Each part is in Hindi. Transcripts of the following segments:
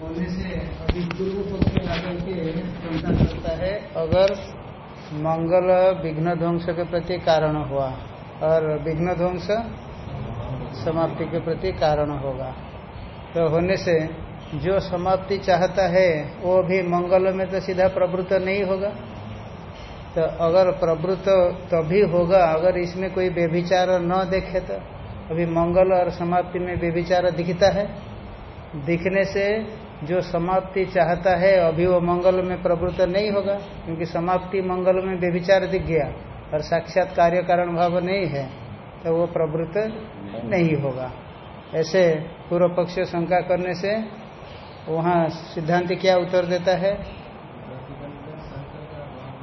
होने से अभी पूर्व पक्ष आकर के शंका करता है। अगर मंगल विघ्न ध्वंस के प्रति कारण हुआ और विघ्न ध्वंस समाप्ति के प्रति कारण होगा तो होने से जो समाप्ति चाहता है, वो भी मंगल में तो सीधा प्रवृत्त नहीं होगा। तो अगर प्रवृत्त तभी होगा, अगर इसमें कोई व्यभिचार न देखे तो। अभी मंगल और समाप्ति में व्यभिचार दिखता है। दिखने से जो समाप्ति चाहता है, अभी वो मंगल में प्रवृत्त नहीं होगा, क्योंकि समाप्ति मंगल में व्यभिचार दिख गया और साक्षात कार्य कारण भाव नहीं है तो वो प्रवृत्त नहीं होगा। ऐसे पूर्व पक्ष शंका करने से वहाँ सिद्धांत क्या उत्तर देता है?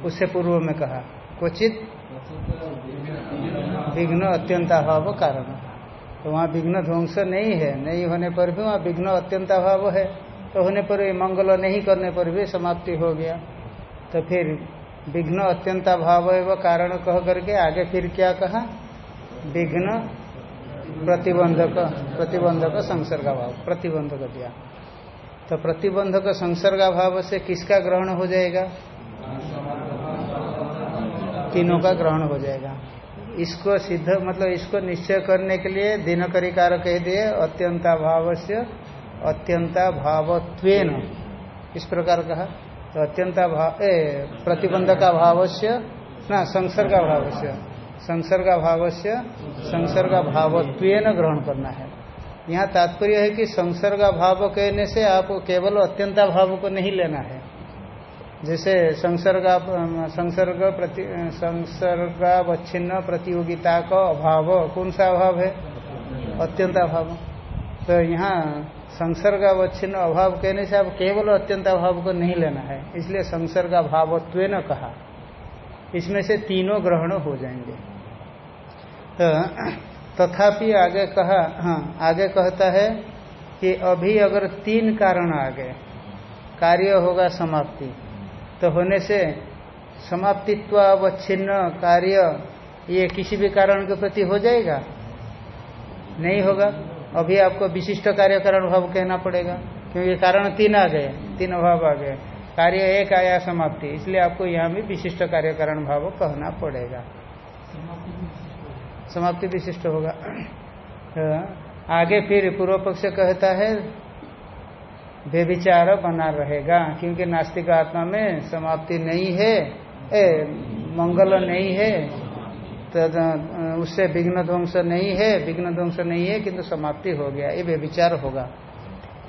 उससे पूर्व में कहा, क्वचित विघ्न अत्यंताभाव कारण। तो वहाँ विघ्न ध्वंस नहीं है, नहीं होने पर भी वहाँ विघ्न अत्यंताभाव है। तो होने पर भी मंगल नहीं करने पर भी समाप्ति हो गया। तो फिर विघ्न अत्यंताभाव एवं कारण कह करके आगे फिर क्या कहा? विघ्न प्रतिबंधक प्रतिबंधक संसर्गा भाव प्रतिबंधक दिया। तो प्रतिबंधक संसर्गा भाव से किसका ग्रहण हो जाएगा? तीनों का ग्रहण हो जाएगा। इसको सिद्ध मतलब इसको निश्चय करने के लिए दिनकरी कार कह दिए, अत्यंता भाव से अत्यंता भावत्वेन इस प्रकार कहा तो अत्यंता भाव प्रतिबंधका भाव से ना संसर्गा भाव से संसर्गा भाव से संसर्गा भावत्वेन ग्रहण करना है। यहाँ तात्पर्य है कि संसर्गा भाव कहने से आपको केवल अत्यंता भाव को नहीं लेना है। जैसे संसर्ग संसर्ग प्रति, संसर्गावच्छिन्न प्रतियोगिता का अभाव, कौन सा अभाव है? अत्यंत अभाव तो यहाँ संसर्गावच्छिन्न अभाव कहने से आप केवल अत्यंत अभाव को नहीं लेना है। इसलिए संसर्ग भावत्व न कहा। इसमें से तीनों ग्रहण हो जाएँगे। तो तथापि आगे कहा हाँ आगे कहता है कि अभी अगर तीन कारण आ गए, कार्य होगा समाप्ति। तो होने से समाप्तित्व अवच्छिन्न कार्य ये किसी भी कारण के प्रति हो जाएगा? नहीं होगा। अभी आपको विशिष्ट कार्य कारण भाव कहना पड़ेगा क्योंकि कारण तीन आ गए तीन अभाव आ गए। कार्य एक आया समाप्ति। इसलिए आपको यहाँ भी विशिष्ट कार्य कारण भाव कहना पड़ेगा। समाप्ति विशिष्ट होगा। तो आगे फिर पूर्व पक्ष कहता है व्यभिचार बना रहेगा क्योंकि नास्तिक आत्मा में समाप्ति नहीं है ए, मंगल नहीं है। उससे विघ्न ध्वंस नहीं है, विघ्न ध्वंस नहीं है, किंतु समाप्ति हो गया, ये व्यभिचार होगा।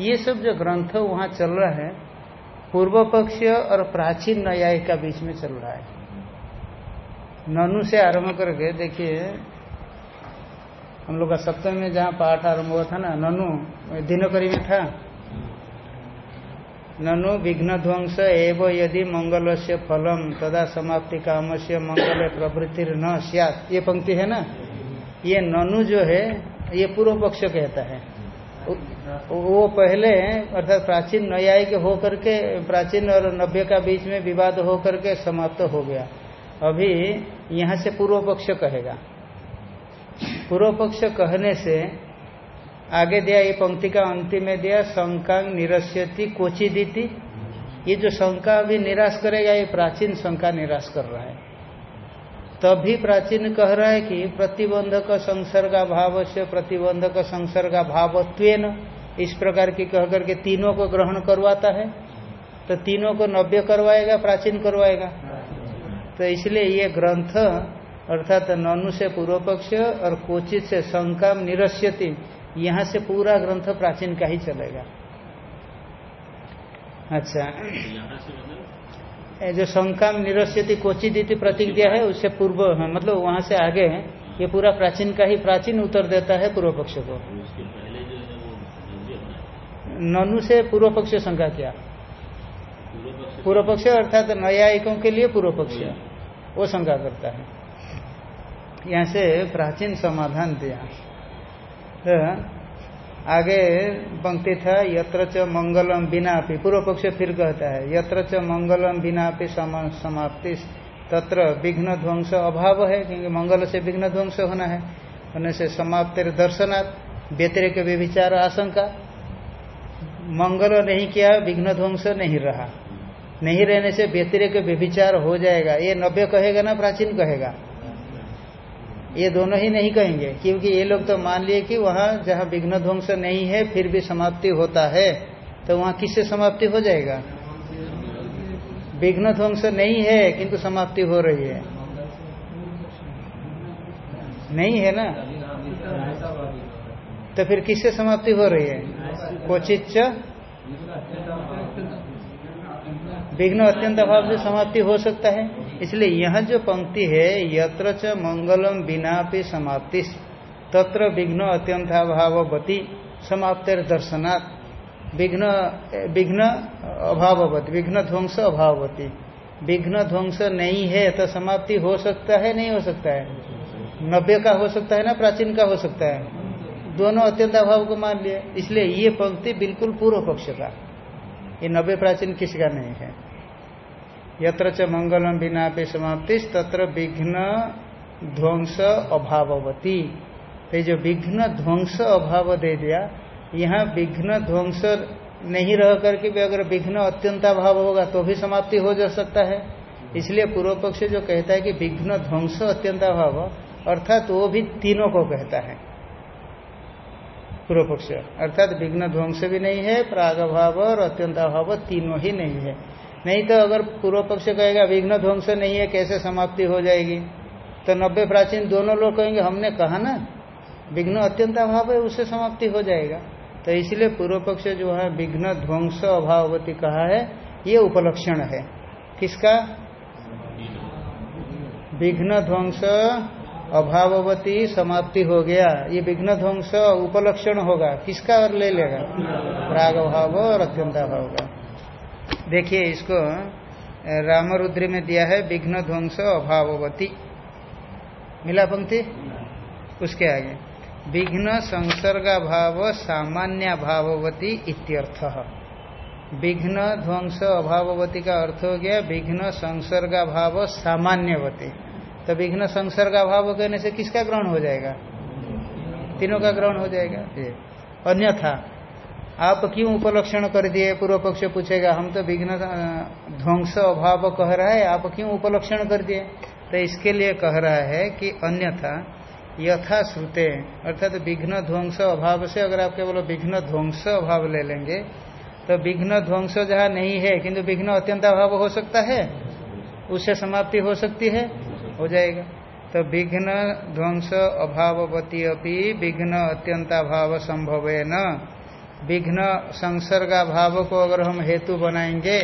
ये सब जो ग्रंथ वहाँ चल रहा है, पूर्व पक्ष और प्राचीन न्याय का बीच में चल रहा है। ननु से आरंभ करके देखिए, हम लोग का सप्तम में जहाँ पाठ आरंभ हुआ था ना, ननु दिनकरी में था। ननु विघ्न ध्वंस एव यदि मंगल से फलम तदा समाप्ति काम से मंगल प्रवृत्ति न सियात। ये पंक्ति है ना? ये ननु जो है, ये पूर्व पक्ष कहता है। वो पहले, अर्थात प्राचीन न्यायिक हो करके प्राचीन और नव्य का बीच में विवाद हो करके समाप्त हो गया। अभी यहाँ से पूर्व पक्ष कहेगा। पूर्व पक्ष कहने से आगे दिया, ये पंक्ति का अंतिम में दिया, शंका निरस्यति कोची दीति ये जो शंका अभी निराश करेगा, ये प्राचीन शंका निराश कर रहा है। तभी प्राचीन कह रहा है कि प्रतिबंधक संसर्गा भाव से प्रतिबंधक संसर्गा भावत्वेन इस प्रकार की कह करके तीनों को ग्रहण करवाता है। तो तीनों को नव्य करवाएगा, प्राचीन करवाएगा। तो इसलिए ये ग्रंथ, अर्थात ननु से पूर्व पक्ष और कोचित से शंका निरस्यति। यहाँ से पूरा ग्रंथ प्राचीन का ही चलेगा। अच्छा। जो शंका निरस्यति कोचिदिति प्रतीक दिया है उससे पूर्व है मतलब वहाँ से आगे है। ये पूरा प्राचीन का ही प्राचीन उत्तर देता है पूर्व पक्ष को। ननु से पूर्व पक्ष शंका किया? पूर्व पक्ष अर्थात न्यायिकों के लिए पूर्व पक्ष। वो शंका करता है। यहाँ से प्राचीन समाधान दिया। आगे पंक्ति था, यत्र च मंगलम बिना पूर्व पक्ष फिर कहता है, यत्र च मंगलम बिना समाप्ति। तत्र विघ्न ध्वंस अभाव है, क्योंकि मंगल से विघ्न ध्वंस होना है। होने से समाप्ति दर्शनात् व्यतिरिक व्यभिचार आशंका। मंगल नहीं किया, विघ्न ध्वंस नहीं रहा। नहीं रहने से व्यतिरिक व्यभिचार हो जाएगा। ये नव्य कहेगा ना, प्राचीन कहेगा। ये दोनों ही नहीं कहेंगे, क्योंकि ये लोग तो मान लिए कि वहाँ जहाँ विघ्न ध्वंस नहीं है, फिर भी समाप्ति होता है तो वहाँ किससे समाप्ति हो जाएगा? विघ्न ध्वंस नहीं है, किंतु समाप्ति हो रही है। नहीं है ना? तो फिर किससे समाप्ति हो रही है? क्वचित विघ्न अत्यंत अभाव से समाप्ति हो सकता है। इसलिए यह जो पंक्ति है, यत्र च मंगलम बिना भी समाप्ति, तत्र विघ्न अत्यंताभावती समाप्तिर दर्शनात्। विघ्न विघ्न अभाववती, विघ्न ध्वंस अभावती विघ्न ध्वंस नहीं है तो समाप्ति हो सकता है, नहीं हो सकता है? नव्य का हो सकता है ना, प्राचीन का हो सकता है? दोनों अत्यंत अभाव को मान लिया इसलिए ये पंक्ति बिल्कुल पूर्व पक्ष का। ये नव्य प्राचीन किसी का नहीं है। यत्र च मंगलम बिना पे समाप्ति तत्र विघ्न ध्वंस अभाववती। तो जो विघ्न ध्वंस अभाव दे दिया, यहाँ विघ्न ध्वंस नहीं रह करके भी अगर विघ्न अत्यंताभाव होगा तो भी समाप्ति हो जा सकता है। इसलिए पूर्व पक्ष जो कहता है कि विघ्न ध्वंस अत्यंताभाव, अर्थात वो भी तीनों को कहता है। पूर्व पक्ष अर्थात विघ्न ध्वंस भी नहीं है प्राग अभाव और अत्यंताभाव तीनों ही नहीं है। नहीं तो अगर पूर्व पक्ष कहेगा, विघ्न ध्वंस नहीं है, कैसे समाप्ति हो जाएगी? तो नब्बे प्राचीन दोनों लोग कहेंगे, हमने कहा ना, विघ्न अत्यंत अभाव है, उससे समाप्ति हो जाएगा। तो इसलिए पूर्व पक्ष जो है, विघ्न ध्वंस अभावती कहा है, ये उपलक्षण है। किसका? विघ्न ध्वंस अभाववती समाप्ति हो गया। ये विघ्न ध्वंस उपलक्षण होगा। किसका और ले लेगा? राग भाव और अत्यंताभाव का। देखिए इसको रामरुद्री में दिया है विघ्न ध्वंस अभाववती। मिला पंक्ति? उसके आगे। विघ्न संसर्गा भाव सामान्य भाववती इत्यर्थ। विघ्न ध्वंस अभाववती का अर्थ हो गया, विघ्न संसर्गा भाव सामान्यवती। तो विघ्न संसर्गा भाव कहने से किसका ग्रहण हो जाएगा? तीनों का ग्रहण हो जाएगा। अन्यथा आप क्यों उपलक्षण कर दिए? पूर्व पक्ष पूछेगा, हम तो विघ्न ध्वंस अभाव कह रहा है, आप क्यों उपलक्षण कर दिए? तो इसके लिए कह रहा है कि अन्यथा यथा श्रुते, अर्थात तो विघ्न, ध्वंस अभाव से अगर आप केवल विघ्न, ध्वंस अभाव ले लेंगे तो विघ्न, ध्वंस जहाँ नहीं है, किंतु विघ्न अत्यंत अभाव हो सकता है, उससे समाप्ति हो सकती है, हो जाएगा। तो विघ्न, ध्वंस अभावती अपनी विघ्न अत्यंताभाव संभव है न विघ्न संसर्गा भाव को अगर हम हेतु बनाएँगे।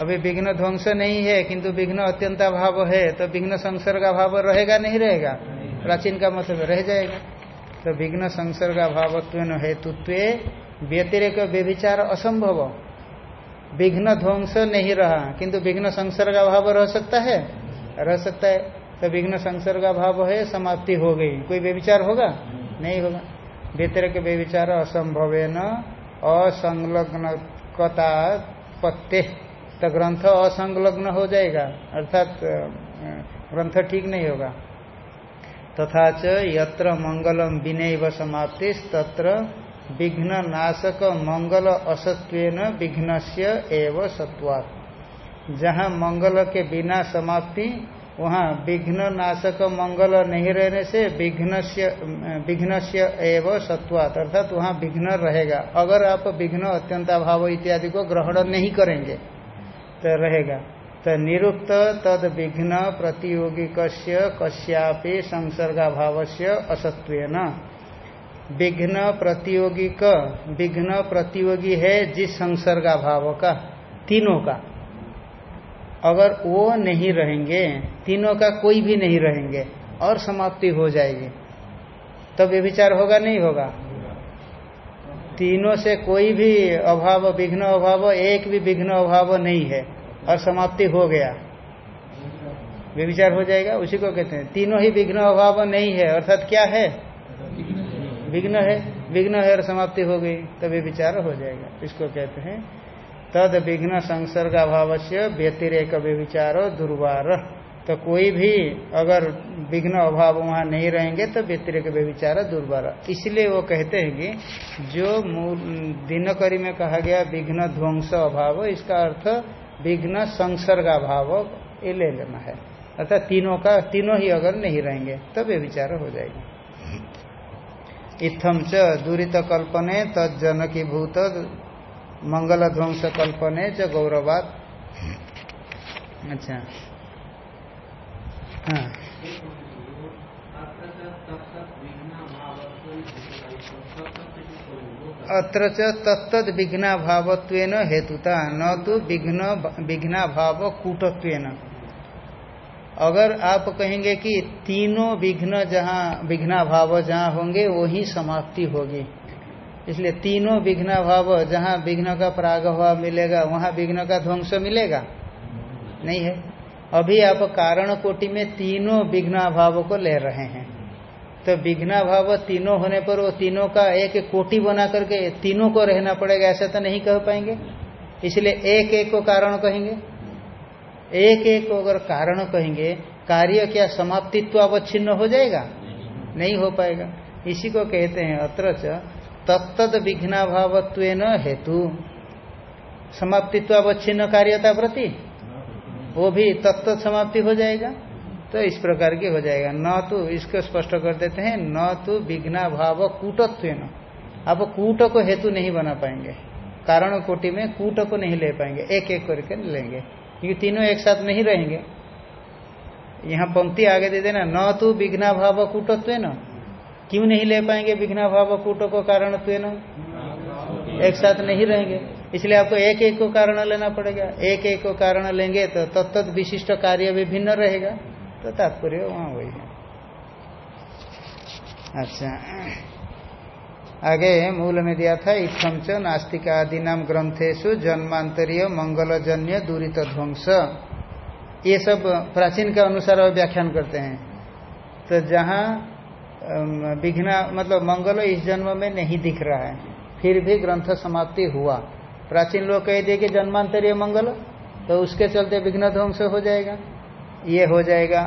अभी विघ्न ध्वंस नहीं है, किंतु विघ्न अत्यंता भाव है तो विघ्न संसर्गा भाव रहेगा, नहीं रहेगा? प्राचीन का मतलब रह जाएगा। तो विघ्न संसर्गा भावत्व हेतुत्व व्यतिरेक व्यभिचार असंभव। विघ्न ध्वंस नहीं रहा, किंतु विघ्न संसर्गा भाव रह सकता है? रह सकता है। तो विघ्न संसर्गा भाव है, समाप्ति हो गई। कोई व्यभिचार होगा? नहीं होगा। व्यतिरिक व्यविचार असंभव न असंलग्नता पत्ते। तो ग्रंथ असंलग्न हो जाएगा, अर्थात ग्रंथ ठीक नहीं होगा। तथा च यत्र मंगलम विनय समाप्ति, तत्र विघ्न नाशक मंगल असत्वेन विघ्न से एवं सत्वात् जहाँ मंगल के बिना समाप्ति वहाँ विघ्न नाशक मंगल नहीं रहने से विघ्न विघ्न से एवं सत्वात, अर्थात वहाँ विघ्न रहेगा। अगर आप विघ्न, अत्यंताभाव इत्यादि को ग्रहण नहीं करेंगे तो रहेगा। तो निरुक्त तद विघ्न प्रतियोगिक कश्यापि संसर्गाभाव से असत्व विघ्न प्रतियोगिक, विघ्न प्रतियोगी है जिस संसर्गाभाव का, तीनों का। अगर वो नहीं रहेंगे, तीनों का कोई भी नहीं रहेंगे, और समाप्ति हो जाएगी तब तो विचार होगा नहीं होगा? तीनों से कोई भी अभाव, विघ्न अभाव, एक भी विघ्न अभाव नहीं है, और समाप्ति हो गया। वे विचार हो जाएगा, उसी को कहते हैं। तीनों ही विघ्न अभाव नहीं है, अर्थात क्या है? विघ्न है। विघ्न है और समाप्ति हो गई तभी विचार हो जाएगा। इसको कहते हैं तद विघ्न संसर्ग अभाव से व्यतिरेक व्यविचार दुर्वार। तो कोई भी अगर विघ्न अभाव वहाँ नहीं रहेंगे तो व्यतिरिक व्यविचार दुर्बार इसलिए वो कहते हैं कि जो दिनकरी में कहा गया विघ्न ध्वंस अभाव इसका अर्थ विघ्न संसर्ग अभाव ये ले लेना है। अर्थात तीनों का तीनों ही अगर नहीं रहेंगे तो व्यविचार हो जाएगा। इत्थम च दूरित कल्पने तजनकी भूत मंगल ध्वंस कल्पने च गौरवाद अच्छा। हाँ। अत्र तत्त विघ्ना भावत्व हेतुता, न तो विघ्न विघ्ना भाव कूटत्व अगर आप कहेंगे कि तीनों विघ्न जहाँ विघ्ना भाव जहाँ होंगे वही समाप्ति होगी। इसलिए तीनों विघ्न भाव, जहाँ विघ्न का प्रागभाव मिलेगा, वहाँ विघ्न का ध्वंस मिलेगा। नहीं है? अभी आप कारण कोटि में तीनों विघ्ना भाव को ले रहे हैं। तो विघ्ना भाव तीनों होने पर वो तीनों का एक कोटि बना करके तीनों को रहना पड़ेगा, ऐसा तो नहीं कह पाएँगे। इसलिए एक एक को कारण कहेंगे। एक एक को अगर कारण कहेंगे, कार्य क्या समाप्तित्व अवच्छिन्न हो जाएगा? नहीं हो पाएगा। इसी को कहते हैं अत्र तत्त विघ्ना भावत्व हेतु। समाप्तित्व अवच्छिन्न कार्यता प्रति। वो भी तत्त समाप्ति हो जाएगा। तो इस प्रकार की हो जाएगा। न तो इसको स्पष्ट कर देते हैं, न तो विघ्ना भाव कूटत्व आप कूट को हेतु नहीं बना पाएँगे। कारण कोटि में कूट को नहीं ले पाएँगे। एक एक करके लेंगे। क्योंकि तीनों एक साथ नहीं रहेंगे। यहाँ पंक्ति आगे दे देना। न तो विघ्ना भाव कूटत्व न क्यों नहीं ले पाएँगे विघ्ना भाव कूट को कारण एक साथ नहीं रहेंगे। इसलिए आपको एक एक को कारण लेना पड़ेगा। एक एक को कारण लेंगे तो तत्त तो विशिष्ट कार्य भी भिन्न रहेगा। तो तात्पर्य वहाँ वही है। अच्छा। आगे मूल में दिया था इतम च नास्तिक आदि नाम ग्रंथेशु जन्मांतरीय मंगलजन्य दूरित ध्वंस। ये सब प्राचीन के अनुसार व्याख्यान करते हैं। तो जहाँ विघ्ना मतलब मंगल इस जन्म में नहीं दिख रहा है। फिर भी ग्रंथ समाप्ति हुआ। प्राचीन लोग कह दिए कि जन्मांतरीय मंगल तो उसके चलते विघ्न ध्वंस हो जाएगा। ये हो जाएगा।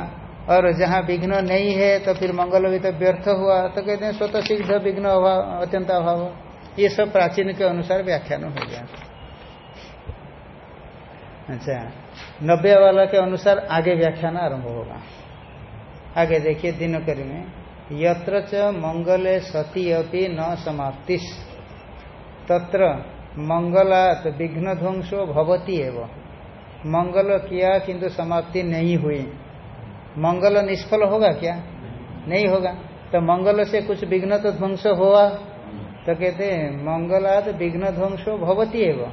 और जहाँ विघ्न नहीं है तो फिर मंगल भी तो व्यर्थ हुआ। तो कहते हैं, स्वतः सिद्ध विघ्न अभाव अत्यंत अभाव। ये सब प्राचीन के अनुसार व्याख्यान हो गया। अच्छा नब्बे वाला के अनुसार आगे व्याख्यान आरंभ होगा। आगे देखिए दिनकरी में। यत्र च मंगले सती अपनी न समाप्तिश तत्र मंगलात विघ्न ध्वंसो भवती एवं। मंगल किया किंतु समाप्ति नहीं हुई। मंगल निष्फल होगा क्या? नहीं होगा। तो मंगल से कुछ विघ्न तो ध्वंस हुआ तो कहते हैं, मंगलात विघ्न ध्वंसो भवती एवं।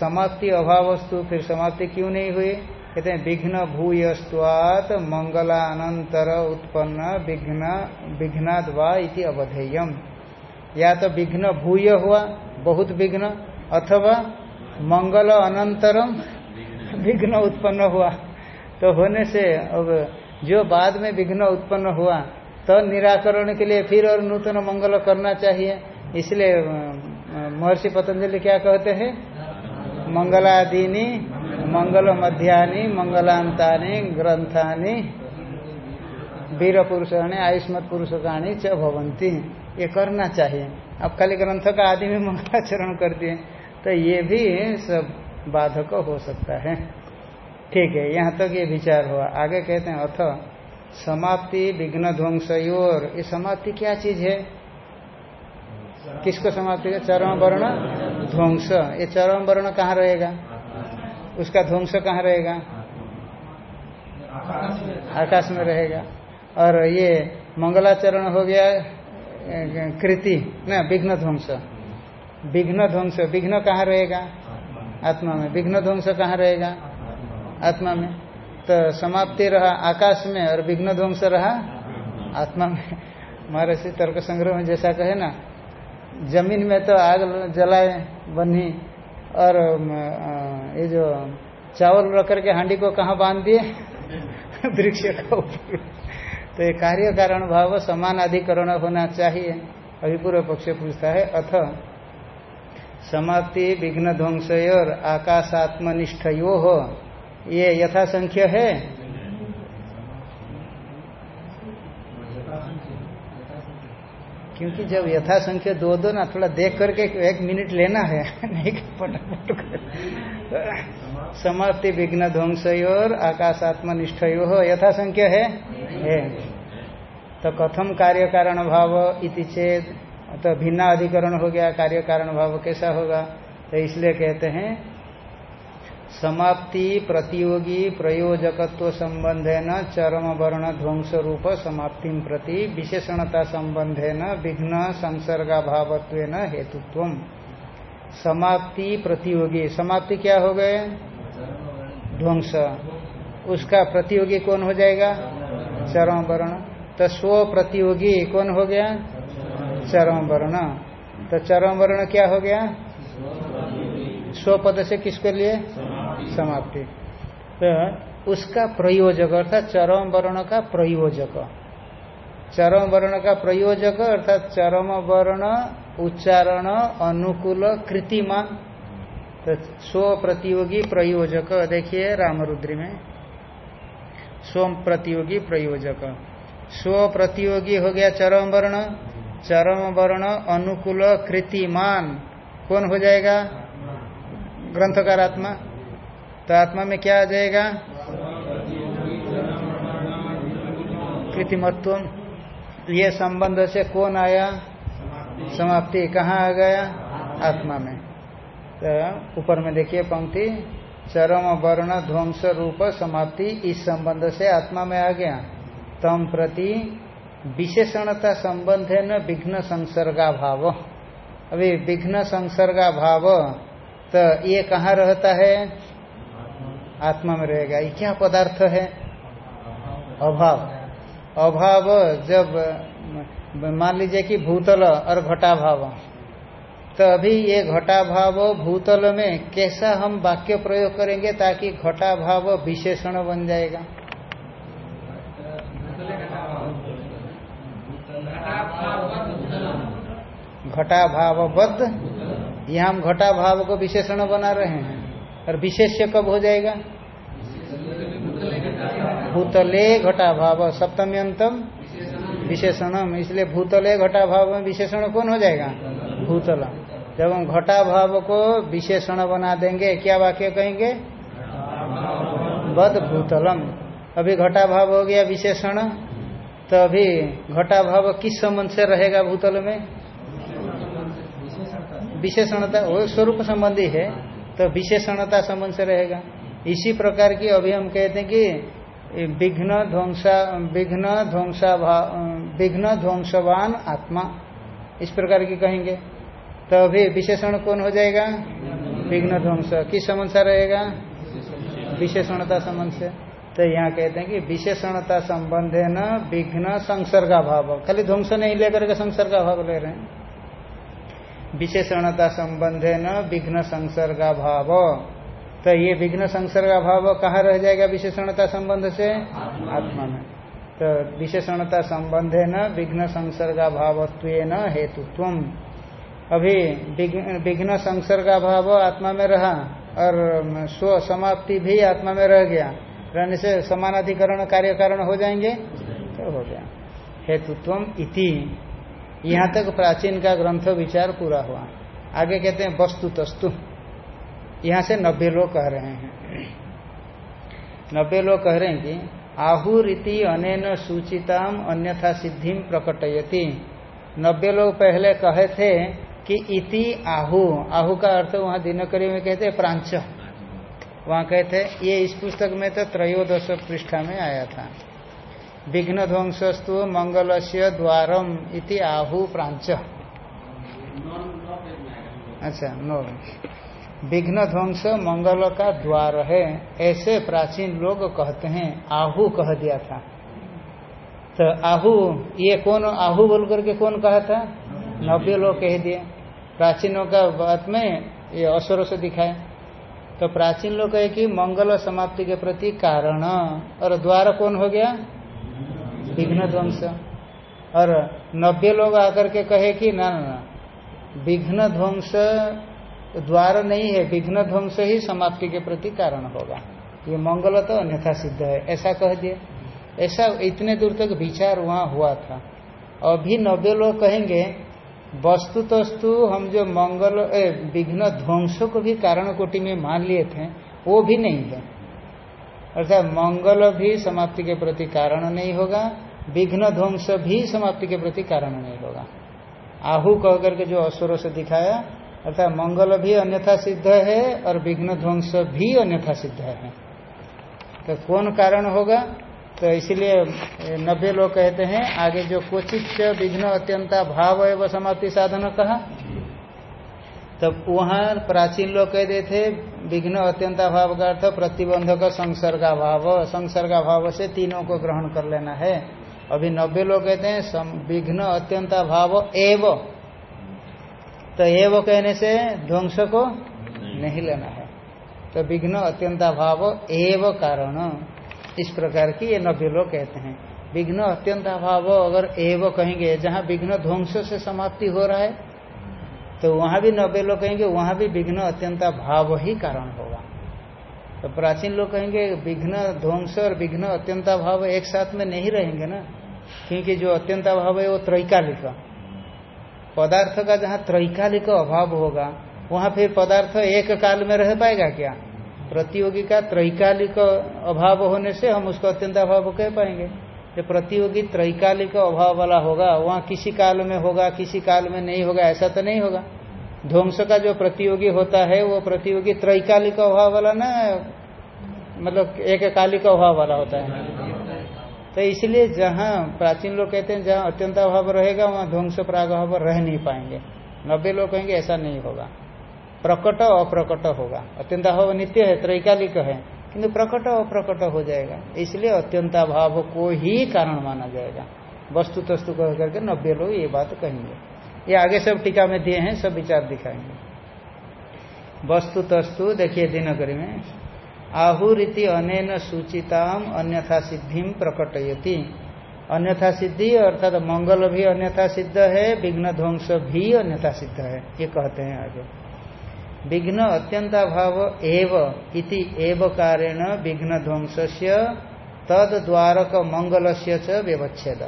समाप्ति अभावस्तु, फिर समाप्ति क्यों नहीं हुई? कहते हैं, विघ्न भूयस्वात मंगलानंतर उत्पन्न विघ्न विघ्नाद इति अवधेयम। या तो विघ्न भूय हुआ, बहुत विघ्न, अथवा मंगल अनंतरम विघ्न उत्पन्न हुआ। तो होने से अब जो बाद में विघ्न उत्पन्न हुआ तो निराकरण के लिए फिर और नूतन मंगल करना चाहिए। इसलिए महर्षि पतंजलि क्या कहते हैं? मंगलादीनी मंगल मध्यानि मंगलांतानि ग्रंथानि वीर पुरुषाणी आयुष्मत पुरुषकाणी च भवंती ये करना चाहिए। अब खाली ग्रंथ का आदि में मंगलाचरण कर दिए तो ये भी सब बाधक हो सकता है। ठीक है, यहाँ तक ये विचार हुआ। आगे कहते हैं, अथ समाप्ति विघ्न ध्वंस और ये समाप्ति क्या चीज़ है? किसको समाप्ति है? चरम वर्ण? ध्वंस। ये चरम वर्ण कहाँ रहेगा? उसका ध्वंस कहाँ रहेगा? आकाश में रहेगा। और ये मंगलाचरण हो गया कृति, न, विघ्न ध्वंस। विघ्न ध्वंस, विघ्न कहाँ रहेगा? आत्मा में। विघ्न ध्वंस कहाँ रहेगा? आत्मा में। तो समाप्ति रहा आकाश में और विघ्न ध्वंस रहा आत्मा में। महर्षि तर्क संग्रह में जैसा कहे ना, ज़मीन में तो आग जलाए बनी और ये जो चावल रख करके हांडी को कहाँ बाँध दिए? वृक्ष का ऊपर। तो ये कार्य कारण भाव समान अधिकरण होना चाहिए। अभी पूर्व पक्ष पूछता है, अथ, समाप्ति विघ्न ध्वंस और आकाशात्मनिष्ठ यो हो ये यथा संख्य है? क्योंकि जब यथा संख्या दो दो ना, थोड़ा देख करके एक मिनट लेना है। नहीं फटाफट समाप्ति विघ्न ध्वंस और आकाशात्म निष्ठ हो? यथा संख्या है। है तो कथम कार्य कारण भाव इति चेत तो भिन्ना अधिकरण हो गया कार्य कारण भाव कैसा होगा? तो इसलिए कहते हैं समाप्ति, प्रतियोगी, प्रयोजकत्व संबंधे न चरम वर्ण ध्वंस रूप समाप्ति प्रति, विशेषणता संबंधे न विघ्न संसर्गा भावत्व हेतुत्व। समाप्ति, प्रतियोगी। समाप्ति क्या हो गए? ध्वंस। उसका प्रतियोगी कौन हो जाएगा? चरम वर्ण तो स्व प्रतियोगी कौन हो गया? चरम वर्ण तो चरम वर्ण क्या हो गया? स्व पद से किसके लिए? समाप्ति। तो उसका प्रयोजक अर्थात चरम वर्ण का प्रयोजक। चरम वर्ण का प्रयोजक अर्थात चरम वर्ण, उच्चारण, अनुकूल कृतिमान तो स्व प्रतियोगी प्रयोजक, देखिए रामरुद्री में। स्व प्रतियोगी प्रयोजक। स्व प्रतियोगी हो गया चरम वर्ण। चरम वर्ण, अनुकूल कृतिमान कौन हो जाएगा? ग्रंथकार आत्मा। तो आत्मा में क्या आ जाएगा? कृतिमत्व ये संबंध से कौन आया? समाप्ति कहाँ आ गया? आत्मा में। तो ऊपर में देखिए पंक्ति। चरम वर्ण ध्वंस रूप समाप्ति इस संबंध से आत्मा में आ गया। तम प्रति विशेषणता संबंध है न विघ्न संसर्गा भाव अभी विघ्न संसर्गा भाव तो ये कहाँ रहता है? आत्मा में रहेगा। ये क्या पदार्थ है? अभाव। अभाव जब, मान लीजिए कि भूतल और घटा भाव तो अभी ये घटा भाव भूतल में कैसा हम वाक्य प्रयोग करेंगे ताकि घटा भाव विशेषण बन जाएगा? घटा भावबद्ध यहाँ हम घटा भाव को विशेषण बना रहे हैं। और विशेष्य कब हो जाएगा? भूतले घटा भाव सप्तमी अंतम विशेषणम। इसलिए भूतले घटा भाव में विशेषण कौन हो जाएगा? भूतल। जब हम घटा भाव को विशेषण बना देंगे, क्या वाक्य कहेंगे? बद भूतलम अभी घटा भाव हो गया विशेषण तो अभी घटा भाव किस संबंध से रहेगा भूतल में? विशेषणता स्वरूप संबंधी है। तो विशेषणता संबंध से रहेगा। इसी प्रकार की अभी हम कहते हैं कि विघ्न ध्वंसा विघ्न ध्वंसा विघ्न ध्वंसवान आत्मा। इस प्रकार की कहेंगे। तो अभी विशेषण कौन हो जाएगा? विघ्न ध्वंस। किस संबंध से रहेगा? विशेषणता संबंध से। तो यहाँ कहते हैं कि विशेषणता संबंध है न विघ्न संसर्गा भाव खाली ध्वंस नहीं लेकर के संसर्गा भाव ले रहे हैं। विशेषणता संबंध है न विघ्न संसर्गा भाव तो ये विघ्न संसर्गा भाव कहाँ रह जाएगा विशेषणता संबंध से? आत्मा में। तो विशेषणता संबंध है न विघ्न संसर्गा भावत्व न हेतुत्व। अभी विघ्न संसर्गा भाव आत्मा में रहा और स्व समाप्ति भी आत्मा में रह गया। रहने से समानाधिकरण कार्य कारण हो जाएँगे। तो हो गया। हेतुत्व इति। यहाँ तक प्राचीन का ग्रंथ विचार पूरा हुआ। आगे कहते हैं, वस्तु तस्तु। यहाँ से नब्बे लोग कह रहे हैं। नब्बे लोग कह रहे हैं कि, आहुरीति अनेन सूचिताम अन्यथा सिद्धि प्रकटयति। नब्बे लोग पहले कहे थे कि इति आहु। आहु का अर्थ वहाँ दिनकरी में कहते प्रांच वहाँ कहते ये इस पुस्तक में तो त्रयोदश पृष्ठा में आया था। विघ्न ध्वंसस्तु मंगल से द्वारम इति आहु प्रांच। अच्छा नो विघ्न ध्वंस मंगल का द्वार है, ऐसे प्राचीन लोग कहते हैं, आहु कह दिया था। तो आहु, ये कौन, आहु बोल करके कौन कहा था? नब्बे लोग कह दिए। प्राचीनों का बात में ये असुर से दिखाए। तो प्राचीन लोग कहे कि मंगल समाप्ति के प्रति कारण और द्वार कौन हो गया? विघ्न ध्वंस। और नब्बे लोग आकर के कहे कि, ना ना ना, विघ्न ध्वंस द्वार नहीं है, विघ्न ध्वंस ही समाप्ति के प्रति कारण होगा। ये मंगल तो अन्यथा सिद्ध है, ऐसा कह दिए ऐसा इतने दूर तक विचार वहाँ हुआ था। अभी नब्बे लोग कहेंगे वस्तु तस्तु हम जो मंगल विघ्न ध्वंसों को भी कारण कोटि में मान लिए थे, वो भी नहीं है। अर्थात मंगल भी समाप्ति के प्रति कारण नहीं होगा विघ्न ध्वंस भी समाप्ति के प्रति कारण नहीं होगा। आहु कह करके जो असुरों से दिखाया, अर्थात मंगल भी अन्यथा सिद्ध है और विघ्न ध्वंस भी अन्यथा सिद्ध है। तो कौन कारण होगा? तो इसलिए नब्बे लोग कहते हैं, आगे जो क्वचित विघ्न अत्यंता भाव एवं समाप्ति साधन कहा तब तो वहाँ प्राचीन लोग कहते थे विघ्न अत्यंता भाव का अर्थ प्रतिबंधक संसर्गा भाव संसर्गा भाव से तीनों को ग्रहण कर लेना है। अभी नब्बे लोग कहते हैं विघ्न अत्यंता भाव एव। तो एव कहने से ध्वंस को नहीं। लेना है। तो विघ्न अत्यंता भाव एव कारण। इस प्रकार की ये नब्बे लोग कहते हैं। विघ्न अत्यंत भाव अगर एव कहेंगे जहाँ विघ्न ध्वंस से समाप्ति हो रहा है तो वहाँ भी नब्बे लोग कहेंगे वहाँ भी विघ्न अत्यंत भाव ही कारण होगा। तो प्राचीन लोग कहेंगे विघ्न ध्वंस और विघ्न अत्यंता भाव एक साथ में नहीं रहेंगे ना? क्योंकि जो अत्यंत अभाव है, वो त्रैकालिक। पदार्थ का जहाँ त्रैकालिक अभाव होगा, वहाँ फिर पदार्थ एक काल में रह पाएगा क्या? प्रतियोगी का त्रैकालिक अभाव होने से हम उसको अत्यंत अभाव कह पाएँगे। जो प्रतियोगी त्रैकालिक अभाव वाला होगा, वहाँ किसी काल में होगा, किसी काल में नहीं होगा, ऐसा तो नहीं होगा। ध्वंस का जो प्रतियोगी होता है, वो प्रतियोगी त्रैकालिक अभाव वाला ना मतलब एक कालिक अभाव वाला होता है। तो इसलिए जहाँ प्राचीन लोग कहते हैं, जहाँ अत्यंत अभाव रहेगा, वहाँ ध्वंस प्राग अभाव रह नहीं पाएँगे। नब्बे लोग कहेंगे, ऐसा नहीं होगा। प्रकट अप्रकट होगा। अत्यंताभाव नित्य है, त्रैकालिक है, किंतु प्रकट अप्रकट हो जाएगा। इसलिए अत्यंताभाव को ही कारण माना जाएगा। वस्तु तस्तु कह करके नब्बे लोग ये बात कहेंगे। ये आगे सब टीका में दिए हैं, सब विचार दिखाएँगे। वस्तु तस्तु, देखिए दिनकरी में। आहुरीति अनेन सूचिताम अन्यथा सिद्धि प्रकटयति। अन्यथा सिद्धि अर्थात मंगल भी अन्यथा सिद्ध है, विघ्न ध्वंस भी अन्यथा सिद्ध है, ये कहते हैं आगे। विघ्न अत्यंता भाव एव इति एव कारेण विघ्न ध्वंस से तद द्वारक मंगल से व्यवच्छेद।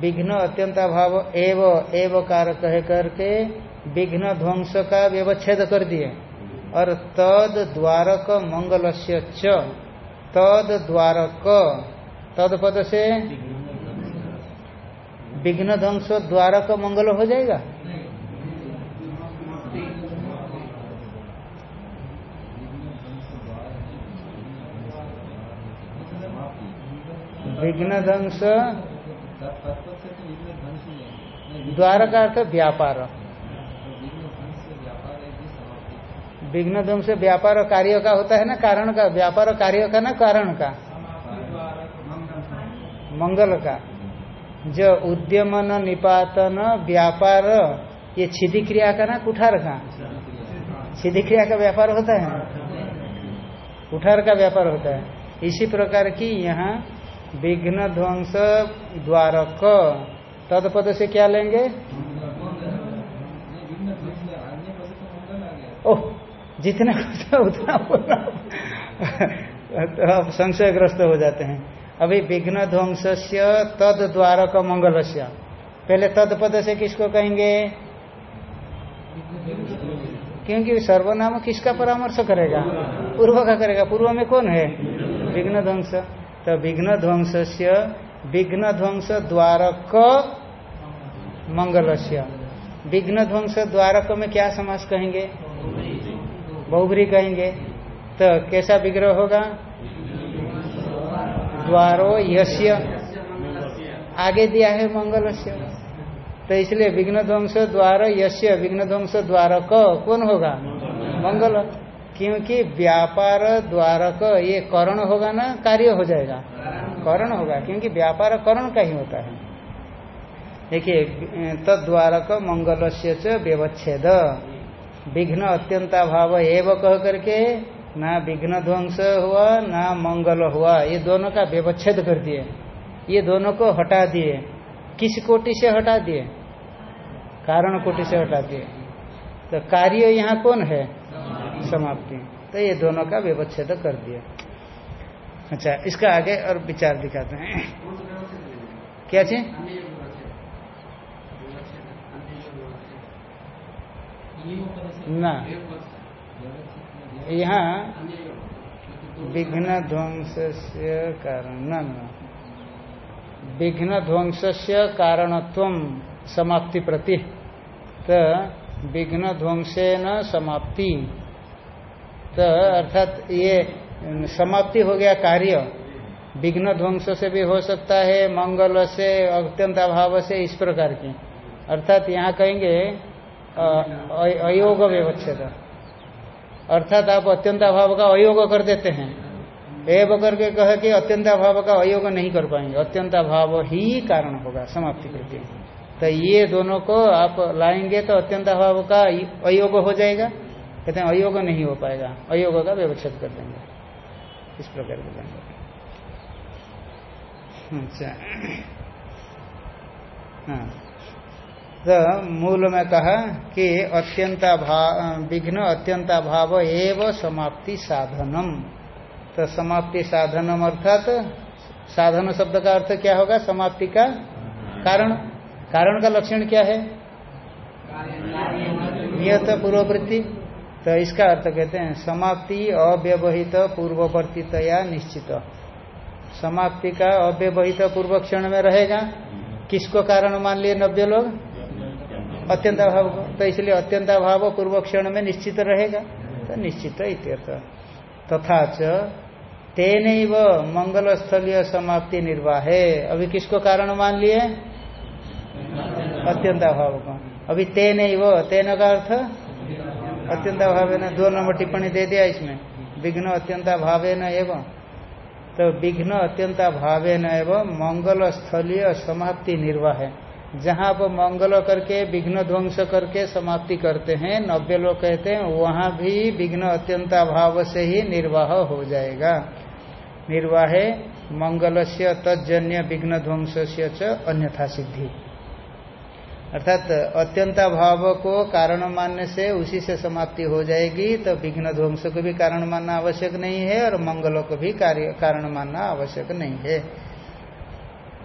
विघ्न अत्यंता भाव एव एव कार कह करके विघ्न ध्वंस का व्यवच्छेद कर दिए। और तद द्वारक मंगल च। तद द्वारक तद पद से? विघ्न ध्वंस द्वारक मंगल हो जाएगा? विघ्न ध्वंस द्वार का अर्थ व्यापार। विघ्न ध्वंस व्यापार और कार्य का होता है ना कारण का, व्यापार और कार्य का ना कारण का? मंगल का। जो उद्यमन, निपातन, व्यापार, ये छिदी क्रिया का ना कुठार का? छिदी क्रिया का व्यापार होता है? कुठार का व्यापार होता है। इसी प्रकार की यहाँ विघ्न ध्वंस द्वारक तदपद से क्या लेंगे? ओह जितना उतना बोलना तो संशयग्रस्त हो जाते हैं। अभी विघ्न ध्वंस तद द्वारक मंगल पहले तद पद से किसको कहेंगे? क्योंकि सर्वनाम किसका परामर्श करेगा? पूर्व का करेगा। पूर्व में कौन है? विघ्न ध्वंस तो विघ्न ध्वंस विघ्न ध्वंस द्वारक मंगल विघ्न ध्वंस द्वारक में क्या समास कहेंगे? बहुबरी कहेंगे। तो कैसा विग्रह होगा? द्वारो यश्य आगे दिया है मंगल तो इसलिए विघ्न ध्वंस द्वार यश्य विघ्न ध्वंस द्वारक, कौन होगा? मंगल। क्योंकि व्यापार द्वारक, ये करण होगा ना, कार्य हो जाएगा। करण होगा, क्योंकि व्यापार करण का ही होता है। देखिए तद्वारक मंगल से व्यवच्छेद। विघ्न अत्यंता भाव एव कह करके ना विघ्न ध्वंस हुआ, ना मंगल हुआ, ये दोनों का व्यवच्छेद कर दिए। ये दोनों को हटा दिए। किस कोटि से हटा दिए? कारण कोटि से हटा दिए। तो कार्य यहाँ कौन है? समाप्ति। तो ये दोनों का व्यवच्छेद कर दिया अच्छा इसका आगे और विचार दिखाते हैं। क्या चीज़? यहाँ विघ्न ध्वंस से कारण। विघ्न ध्वंस से कारणत्व समाप्ति प्रति। तो विघ्न ध्वंसे न समाप्ति। तो अर्थात ये समाप्ति हो गया कार्य। विघ्न ध्वंस से भी हो सकता है, मंगल से, अत्यंत अभाव से इस प्रकार की। अर्थात यहाँ कहेंगे अयोग व्यवच्छेद। अर्थात आप अत्यंत अभाव का अयोग कर देते हैं। एव करके कह कि अत्यंत अभाव का अयोग नहीं कर पाएँगे। अत्यंत अभाव ही कारण होगा, समाप्ति करके तो ये दोनों को आप लाएँगे तो अत्यंत अभाव का अयोग हो जाएगा। कहते हैं अयोग नहीं हो पाएगा। अयोग का व्यवच्छेद कर देंगे। इस प्रकार के देंगे। अच्छा। हाँ। तो मूल में कहा कि अत्यंता विघ्न अत्यंता भाव एवं समाप्ति साधनम। तो समाप्ति साधनम अर्थात तो साधन शब्द का अर्थ क्या होगा? समाप्ति का कारण। कारण का लक्षण क्या है? नियत पूर्ववृत्ति। तो इसका अर्थ कहते हैं, समाप्ति अव्यवहित पूर्ववर्तीतया निश्चित। समाप्ति का अव्यवहित पूर्व क्षण में रहेगा। किसको कारण मान लिए नब्बे लोग? अत्यंत अभाव को। तो इसलिए अत्यंत अभाव पूर्व क्षण में निश्चित रहेगा। तो निश्चित इत्यर्थ। तथा च तेन मंगल स्थलीय समाप्ति निर्वाह। है अभी किसको कारण मान लिए? अत्यंत अभाव को। अभी तेन तेन का अर्थ? अत्यंत अभाव दो नंबर टिप्पणी दे दिया इसमें। विघ्न अत्यंत भावे न एवं? तो विघ्न अत्यंत भावे न एवं? मंगल स्थलीय समाप्ति निर्वाह। है जहाँ आप मंगल करके, विघ्न ध्वंस करके समाप्ति करते हैं नब्बे लोग कहते हैं, वहाँ भी विघ्न अत्यंत भाव से ही निर्वाह हो जाएगा। निर्वाह मंगल से तजन्य विघ्न ध्वंस से अन्यथा सिद्धि। अर्थात अत्यंता भाव को कारण मानने से उसी से समाप्ति हो जाएगी तो विघ्न ध्वंस को भी कारण मानना आवश्यक नहीं है, और मंगलों को भी कारण मानना आवश्यक नहीं है।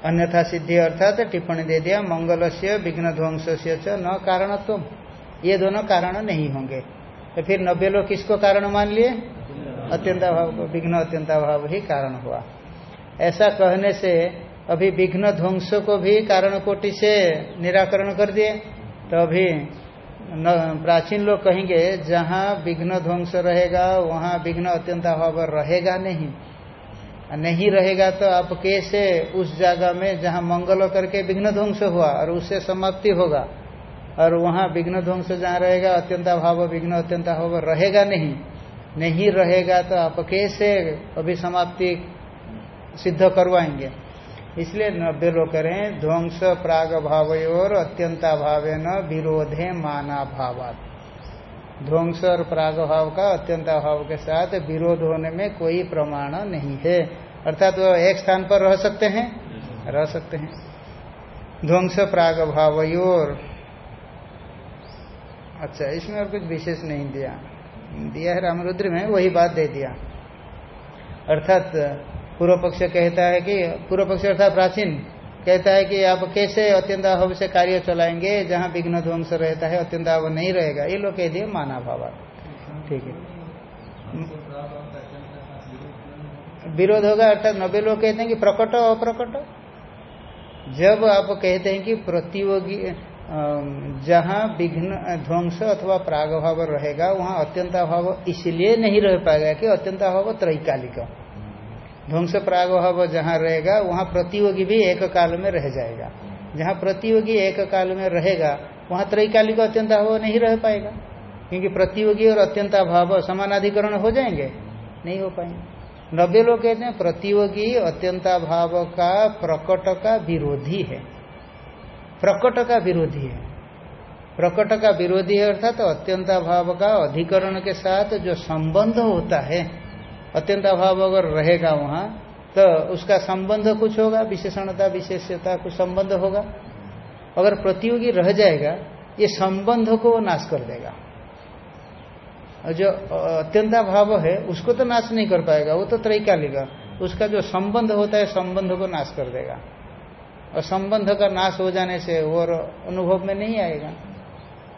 अन्यथा सिद्धि अर्थात टिप्पणी दे दिया मंगल से विघ्न ध्वंस से न कारण तुम ये दोनों कारण नहीं होंगे। तो फिर नब्बे लोग किसको कारण मान लिए? अत्यंताभाव को, विघ्न अत्यंताभाव ही कारण हुआ। ऐसा कहने से अभी विघ्न ध्वंस को भी कारण कोटि से निराकरण कर दिए। तो अभी प्राचीन लोग कहेंगे, जहाँ विघ्न ध्वंस रहेगा, वहाँ विघ्न अत्यंताभाव रहेगा नहीं। नहीं रहेगा तो आप कैसे उस जगह में जहाँ मंगल करके विघ्न ध्वंस हुआ और उससे समाप्ति होगा? और वहाँ विघ्न ध्वंस जहाँ रहेगा अत्यंताभाव विघ्न अत्यंताभाव रहेगा नहीं। नहीं रहेगा तो आप कैसे अभी समाप्ति सिद्ध करवाएँगे? इसलिए नब्बे लोग करें, ध्वंस प्राग भाव और अत्यंता भाव न विरोधे माना भावात ध्वंस और प्राग भाव का अत्यंत अभाव के साथ विरोध होने में कोई प्रमाण नहीं है। अर्थात वो एक स्थान पर रह सकते हैं, रह सकते हैं। ध्वंस प्राग भाव और अच्छा इसमें और कुछ विशेष नहीं दिया। दिया है रामरुद्र में, वही बात दे दिया। अर्थात पूर्व पक्ष कहता है कि, पूर्व पक्ष अर्थात प्राचीन कहता है कि आप कैसे अत्यंत अभाव से कार्य चलाएँगे, जहाँ विघ्न ध्वंस रहता है, अत्यंत अभाव नहीं रहेगा। ये लोग कह दिए माना भाव ठीक है। विरोध होगा, अर्थात नब्बे लोग कहते हैं कि प्रकट अप्रकट। जब आप कहते हैं कि प्रतियोगी जहाँ विघ्न, ध्वंस अथवा प्रागभाव रहेगा, वहाँ अत्यंत अभाव इसलिए नहीं रह पाएगा कि अत्यंत अभाव त्रैकालिक। ध्वंस प्रागभाव जहाँ रहेगा, वहाँ प्रतियोगी भी एक काल में रह जाएगा। जहाँ प्रतियोगी एक काल में रहेगा, वहाँ त्रैकालिक अत्यंत अभाव नहीं रह पाएगा। क्योंकि प्रतियोगी और अत्यंत अभाव समानाधिकरण हो जाएँगे, नहीं हो पाएँगे। नब्बे लोग कहते हैं, प्रतियोगी अत्यंताभाव का प्रकट का विरोधी है। प्रकट का विरोधी है। प्रकट का विरोधी है अर्थात तो अत्यंताभाव का अधिकरण के साथ जो संबंध होता है अत्यंत अभाव अगर रहेगा वहाँ तो उसका संबंध कुछ होगा, विशेषणता विशेषता कुछ संबंध होगा। अगर प्रतियोगी रह जाएगा, ये संबंध को नाश कर देगा। और जो अत्यंत अभाव है, उसको तो नाश नहीं कर पाएगा, वो तो त्रैकालिका उसका जो संबंध होता है, संबंध को नाश कर देगा। और संबंध का नाश हो जाने से वो अनुभव में नहीं आएगा।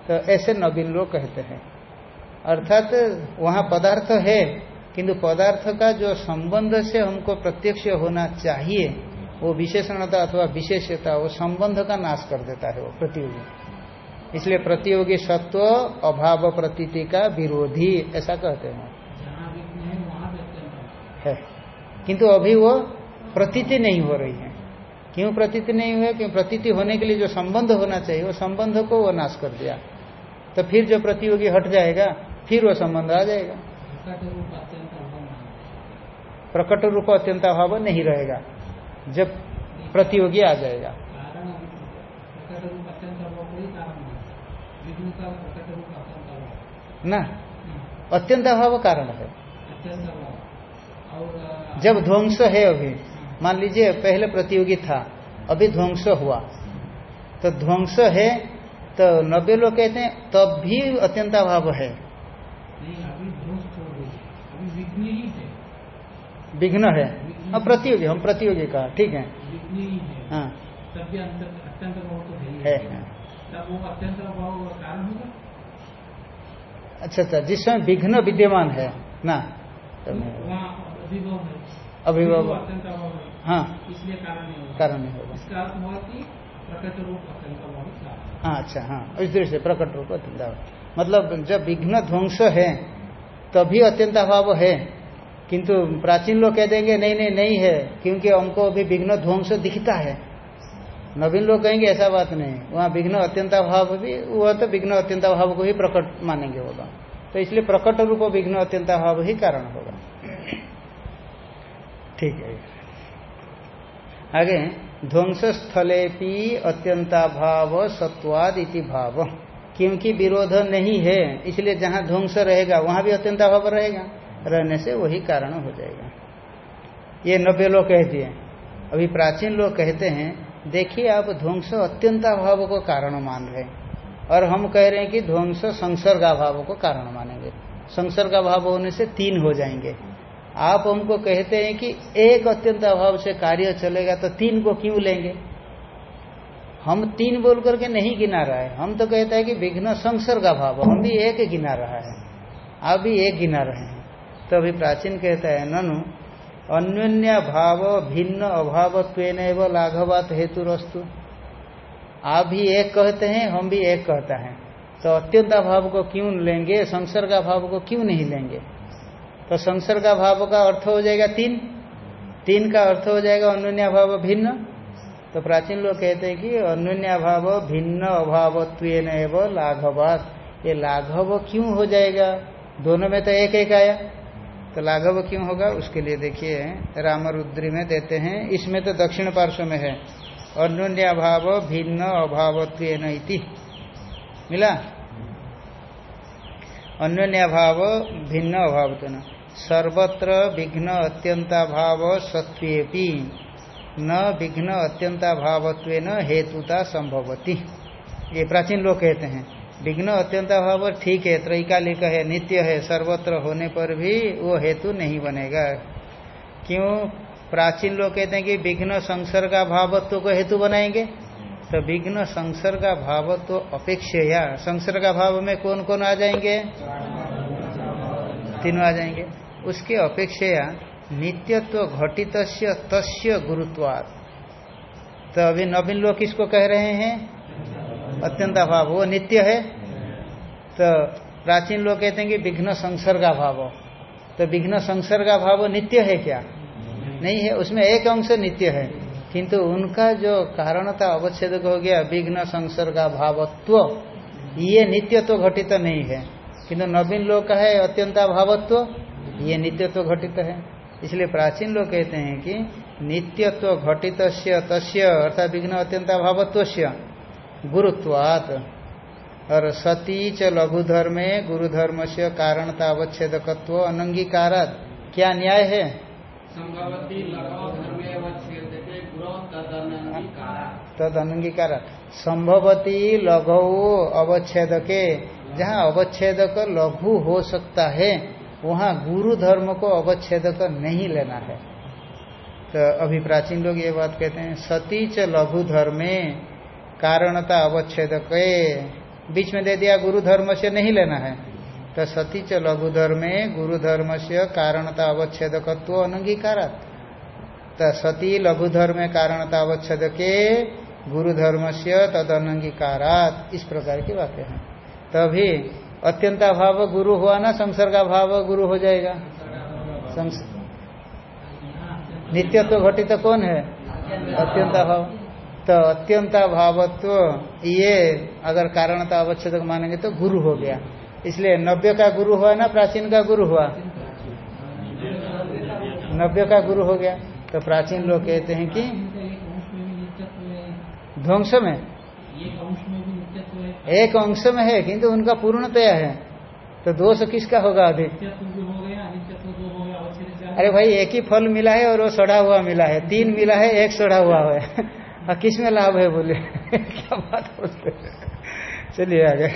तो ऐसे नवीन लोग कहते हैं। अर्थात वहाँ पदार्थ है किंतु पदार्थ का जो संबंध से हमको प्रत्यक्ष होना चाहिए वो विशेषणता अथवा विशेषता वो संबंध का नाश कर देता है वो प्रतियोगी। इसलिए प्रतियोगी सत्व अभाव प्रतीति का विरोधी ऐसा कहते हैं। है किंतु अभी वो प्रतीति नहीं हो रही है। क्यों प्रतीति नहीं हुआ क्यों प्रतीति होने के लिए जो संबंध होना चाहिए वो संबंध को वो नाश कर दिया। तो फिर जो प्रतियोगी हट जाएगा फिर वो संबंध आ जाएगा। प्रकट रूप अत्यंत अभाव नहीं रहेगा। जब प्रतियोगी आ जाएगा। ना? अत्यंत अभाव कारण है। जब ध्वंस है अभी मान लीजिए पहले प्रतियोगी था अभी ध्वंस हुआ। तो ध्वंस है तो नब्बे लोग कहते हैं तब भी अत्यंत अभाव है। विघ्न है। हाँ प्रतियोगी हम प्रतियोगी का ठीक है? हाँ। है। अच्छा अच्छा जिसमें विघ्न विद्यमान है ना? अभिभव हाँ। इसलिए कारण नहीं होगा। कारण नहीं होगा। इसका अर्थ हुआ कि प्रकट रूप हाँ। अच्छा हाँ। इस दृष्टि से प्रकट रूप अत्यंत मतलब जब विघ्न ध्वंस है तभी अत्यंत अभाव है। किंतु प्राचीन लोग कह देंगे, नहीं नहीं नहीं है, क्योंकि हमको अभी विघ्न ध्वंस दिखता है। नवीन लोग कहेंगे, ऐसा बात नहीं, वहाँ विघ्न अत्यंत अभाव भी, वह तो विघ्न अत्यंत अभाव को ही प्रकट मानेंगे होगा। तो इसलिए प्रकट रूप विघ्न अत्यंत अभाव ही कारण होगा। ठीक है। आगे, ध्वंस स्थले भी अत्यंता भाव सत्वाद इति भाव। क्योंकि विरोध नहीं है, इसलिए जहाँ ध्वंस रहेगा, वहाँ भी अत्यंता भाव रहेगा। रहने से वही कारण हो जाएगा। ये नब्बे लोग कह दिए। अभी प्राचीन लोग कहते हैं, देखिए आप ध्वंस अत्यंता भाव को कारण मान रहे और हम कह रहे हैं कि ध्वंस संसर्गा भाव को कारण मानेंगे। संसर्गा भाव होने से तीन हो जाएँगे। आप हमको कहते हैं कि एक अत्यंत अभाव से कार्य चलेगा तो तीन को क्यों लेंगे? हम तीन बोल करके नहीं गिना रहा है। हम तो कहते हैं कि विघ्न संसर्ग अभाव हम भी एक गिना रहा है। आप भी एक गिना रहे हैं। तो अभी प्राचीन कहता है, ननु, अन्योन्य भाव भिन्न अभाव लाघवात हेतु रस्तु आप भी एक कहते हैं, हम भी एक कहता है। तो अत्यंत भाव को क्यों लेंगे संसर्ग भाव को क्यों नहीं लेंगे? तो संसर्ग भाव का अर्थ हो जाएगा तीन। तीन का अर्थ हो जाएगा अन्य भाव भिन्न। तो प्राचीन लोग कहते हैं कि अन्य भाव भिन्न अभावत्व लाघवात। ये लाघव क्यों हो जाएगा? दोनों में तो एक एक आया। तो लाघव क्यों होगा? उसके लिए देखिए रामरुद्री में देते हैं, इसमें तो दक्षिण पार्श्व में है। अन्य भाव भिन्न अभावत्व मिला? अन्य भाव भिन्न अभाव सर्वत्र विघ्न अत्यंता भाव सत्वेपि न विघ्न अत्यंता भावत्व हेतुता संभवती। ये प्राचीन लोग कहते हैं। विघ्न अत्यंत भाव, ठीक है, त्रैकालिक है, नित्य है, सर्वत्र होने पर भी वो हेतु नहीं बनेगा। क्यों? प्राचीन लोग कहते हैं कि विघ्न संसर्ग भावत्व को हेतु बनाएँगे। तो विघ्न संसर्ग भावत्व अपेक्षा संसर्ग भाव में कौन कौन आ जाएँगे? तीनों आ जाएँगे। उसके अपेक्षा नित्यत्व घटित तस्य गुरुत्वाद तो अभी नवीन लोग किसको कह रहे हैं? अत्यंत अभाव। वो नित्य है। तो प्राचीन लोग कहते हैं कि विघ्न संसर्गा भाव तो विघ्न संसर्गा भाव नित्य है क्या? नहीं है। उसमें एक अंश नित्य है। किंतु उनका जो कारणता अवच्छेद हो गया, विघ्न संसर्गा भावत्व ये नित्य तो घटित तो नहीं है। किंतु नवीन लोग का है अत्यंता भावत्व ये नित्य तो घटित है। इसलिए प्राचीन लोग कहते हैं कि नित्यत्व घटित तस्य, अर्थात विघ्न अत्यंत भावत्व गुरुत्वात। और सती च लघु धर्मे गुरु धर्म से कारणता अवच्छेदकत्व अनंगीकारात क्या न्याय है तद अनंगीकार संभवती लघु अवच्छेद के जहाँ अवच्छेदक लघु हो सकता है वहाँ गुरु धर्म को अवच्छेद नहीं लेना है। तो अभी प्राचीन लोग ये बात कहते हैं सती च लघु धर्मे कारणता अवच्छेद के बीच में दे दिया गुरु धर्म से नहीं लेना है। तो सती च लघु धर्म गुरु धर्म से कारणता अवच्छेदकत्व अनंगीकारा तो सती लघु धर्म कारणता अवच्छेद के गुरु धर्म से तद अनंगीकारात इस प्रकार की बातें हैं। तभी अत्यंता भाव गुरु हुआ ना संसर्गा भाव गुरु हो जाएगा। नित्यत्व घटित कौन है? अत्यंता भाव तो अत्यंता भावत्व ये अगर कारणता अवच्छेद मानेंगे तो गुरु हो गया। इसलिए नव्य का गुरु हुआ ना, प्राचीन का गुरु हुआ? नव्य का गुरु हो गया। तो प्राचीन लोग कहते हैं कि ध्वंस में। एक अंश में है, किंतु उनका पूर्णतया है। तो दोष किसका होगा अधिक? अरे भाई, एक ही फल मिला है और वो सड़ा हुआ मिला है। तीन मिला है, एक सड़ा हुआ है। और किसमें लाभ है बोले? क्या बात बोलते चलिए आगे।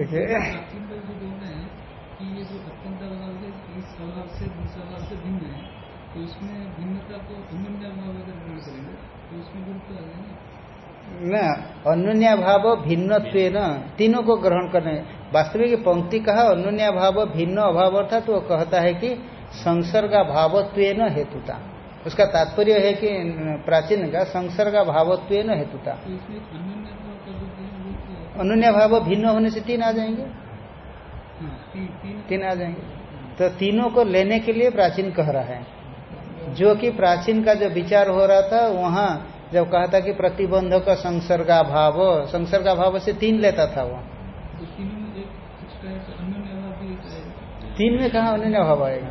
ओके। न अनुन्या भाव भिन्न तीनों को ग्रहण करने। वास्तविक पंक्ति कहा अनुन्या भाव भिन्न अभाव अर्थात वो कहता है कि संसर्ग भावत्व हेतुता। उसका तात्पर्य है कि प्राचीन का संसर्ग भावत्व न हेतुता अनुन्या भाव भिन्न होने से तीन आ जाएँगे। तीन आ जाएँगे। तो तीनों को लेने के लिए प्राचीन कह रहा है। जो कि प्राचीन का जो विचार हो रहा था वहाँ जब कहा था कि प्रतिबंधक संसर्गा भाव संसर्गा भाव से तीन लेता था वो। तीन में कहा अन्य भाव आएगा?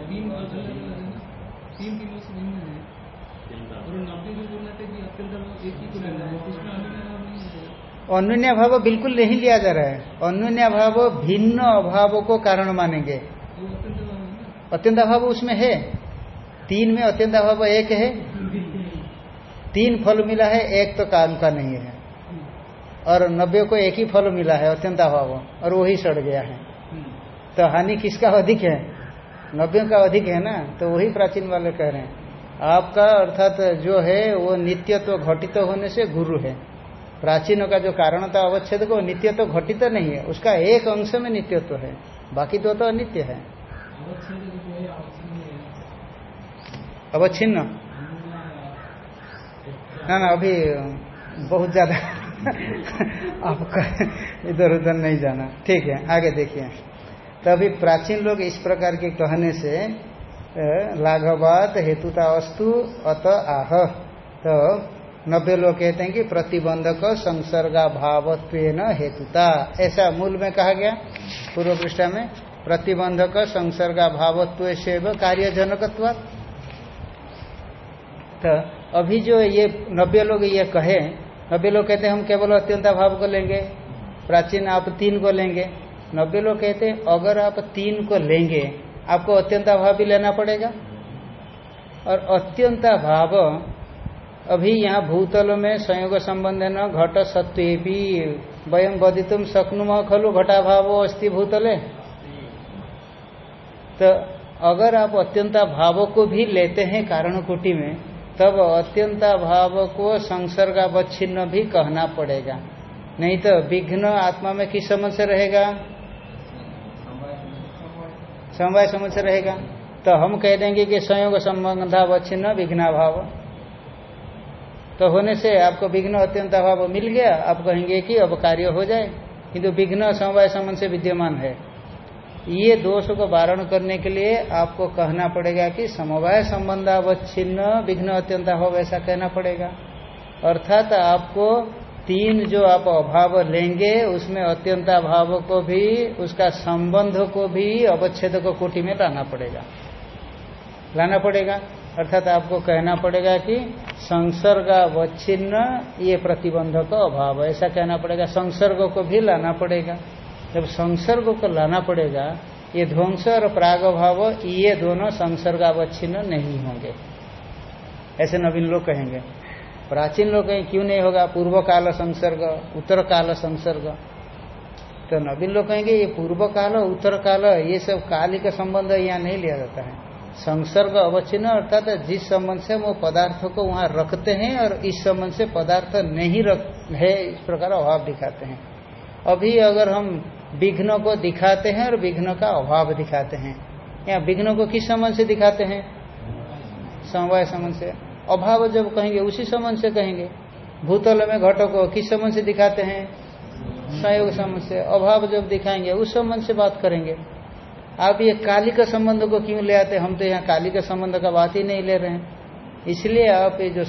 अन्य भाव बिल्कुल नहीं लिया जा रहा है। अन्य भाव भिन्न अभाव को कारण मानेंगे। अत्यंत अभाव उसमें है। तीन में अत्यंत अभाव एक है। तीन फल मिला है, एक तो काम का नहीं है। और नब्बे को एक ही फल मिला है अत्यंत अभाव और वही सड़ गया है। तो हानि किसका अधिक है? नब्बे का अधिक है ना? तो वही प्राचीन वाले कह रहे हैं। आपका अर्थात जो है, वो नित्यत्व तो घटित होने से गुरु है। प्राचीनों का जो कारण था अवच्छेद को नित्य तो घटित नहीं है, उसका एक अंश में नित्यत्व है। बाकी तो तो अनित्य है। अवच्छिन्न? ना ना, अभी बहुत ज़्यादा आपका इधर उधर नहीं जाना। ठीक है, आगे देखिए। तो अभी प्राचीन लोग इस प्रकार के कहने से लाघवात हेतुता अस्तु अत आह। तो नब्बे लोग कहते हैं कि प्रतिबंधक संसर्गा भावत्व हेतुता। ऐसा मूल में कहा गया, पूर्व पृष्ठा में। प्रतिबंधक संसर्गा भावत्व से कार्यजनकत्व तो अभी जो ये नब्बे लोग ये कहे नब्बे लोग कहते हैं हम केवल अत्यंत भाव को लेंगे, प्राचीन आप तीन को लेंगे। नब्बे लोग कहते हैं, अगर आप तीन को लेंगे आपको अत्यंता भाव भी लेना पड़ेगा। और अत्यंता भाव अभी यहाँ भूतल में संयोग संबंध न, घट सत्व भी वयम बदितुम सकनुम खलु घटा भाव अस्थि भूतले। तो अगर आप अत्यंता भाव को भी लेते हैं कारण कुटी में, तब अत्यंता भाव को संसर्गावच्छिन्न भी कहना पड़ेगा। नहीं तो विघ्न आत्मा में किस समझ से रहेगा? समवाय समुच्चय रहेगा। तो हम कह देंगे कि संयोग संबंधावच्छिन्न विघ्ना भाव तो होने से आपको विघ्न अत्यंत अभाव मिल गया, आप कहेंगे कि अब कार्य हो जाए। किंतु विघ्न समवाय संबंध से विद्यमान है। ये दोष को वारण करने के लिए आपको कहना पड़ेगा कि समवाय संबंधावच्छिन्न विघ्न अत्यंत अभाव, ऐसा कहना पड़ेगा। अर्थात आपको तीन जो आप अभाव लेंगे, उसमें अत्यंत अभाव को भी, उसका संबंध को भी, अवच्छेद को कोटि में लाना पड़ेगा। लाना पड़ेगा। अर्थात आपको कहना पड़ेगा कि संसर्ग अवच्छिन्न ये प्रतिबंध का अभाव। ऐसा कहना पड़ेगा, संसर्ग को भी लाना पड़ेगा। जब संसर्ग को लाना पड़ेगा, ये ध्वंस और प्राग भाव ये दोनों संसर्गावच्छिन्न नहीं होंगे। ऐसे नवीन लोग कहेंगे। प्राचीन लोग कहें क्यों नहीं होगा? पूर्व काल संसर्ग उत्तर काल संसर्ग। तो नवीन लोग कहेंगे, ये पूर्व काल उत्तर काल ये सब काल का संबंध यहाँ नहीं लिया जाता है। संसर्ग अवच्छिन्न, अर्थात जिस संबंध से वो पदार्थ को वहाँ रखते हैं और इस संबंध से पदार्थ नहीं रख, है, इस प्रकार अभाव दिखाते हैं। अभी अगर हम विघ्न को दिखाते हैं और विघ्न का अभाव दिखाते हैं या विघ्न को किस संबंध से दिखाते हैं? समवाय संबंध से। अभाव जब कहेंगे, उसी संबंध से कहेंगे। भूतल में घटो को किस संबंध से दिखाते हैं? संयोग संबंध से। अभाव जब दिखाएँगे, उस संबंध से बात करेंगे। आप ये काली का संबंध को क्यों ले आते हम तो यहाँ काली का संबंध का बात ही नहीं ले रहे हैं। इसलिए आप ये जो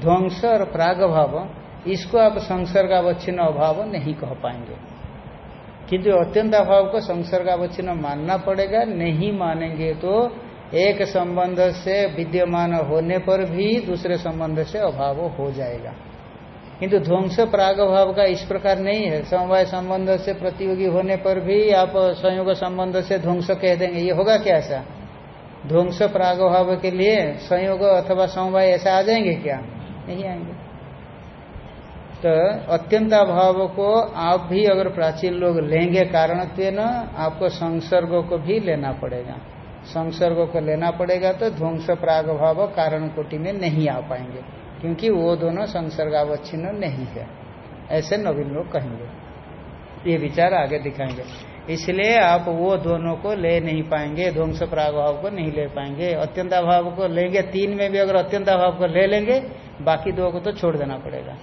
ध्वंस और प्राग भाव इसको आप संसर्गावच्छिन्न अभाव नहीं कह पाएँगे। किंतु अत्यंत अभाव को संसर्गावच्छिन्न मानना पड़ेगा, नहीं मानेंगे तो एक संबंध से विद्यमान होने पर भी दूसरे संबंध से अभाव हो जाएगा। किंतु ध्वंस प्राग भाव का इस प्रकार नहीं है। समवाय संबंध से प्रतियोगी होने पर भी आप संयोग संबंध से ध्वंस कह देंगे। ये होगा क्या ऐसा? ध्वंस प्राग भाव के लिए संयोग अथवा समवाय ऐसा आ जाएँगे क्या? नहीं आएँगे। तो अत्यंताभाव को आप भी अगर प्राचीन लोग लेंगे कारणत्व न आपको संसर्ग को भी लेना पड़ेगा। संसर्ग को लेना पड़ेगा तो ध्वंस प्राग भाव कारण कोटि में नहीं आ पाएँगे, क्योंकि वो दोनों संसर्गावच्छिन्न नहीं है, ऐसे नवीन लोग कहेंगे। ये विचार आगे दिखाएँगे। इसलिए आप वो दोनों को ले नहीं पाएँगे, ध्वंस प्रागभाव को नहीं ले पाएँगे। अत्यंत अभाव को लेंगे, तीन में भी अगर अत्यंत अभाव को ले लेंगे, बाकी दो को तो छोड़ देना पड़ेगा।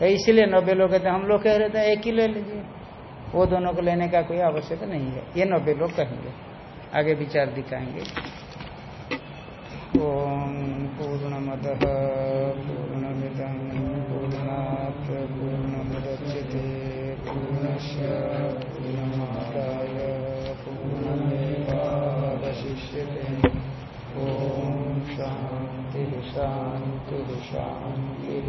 तो इसलिए नब्बे लोग कहते हम लोग कह रहे थे, एक ही ले लीजिए। वो दोनों को लेने का कोई आवश्यकता नहीं है, ये नब्बे लोग कहेंगे। आगे विचार दिखाएँगे। ओम पूर्णमद पूर्णमिदं पूर्णात् पूर्णमुदच्यते। पूर्णस्य पूर्णमादाय पूर्णमेवावशिष्यते। ॐ शान्तिः शान्तिः शान्तिः।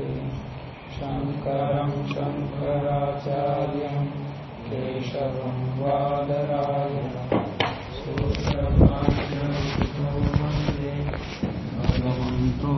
शङ्करं शङ्कराचार्यं केशवं वादरायणम्। भगवन्तो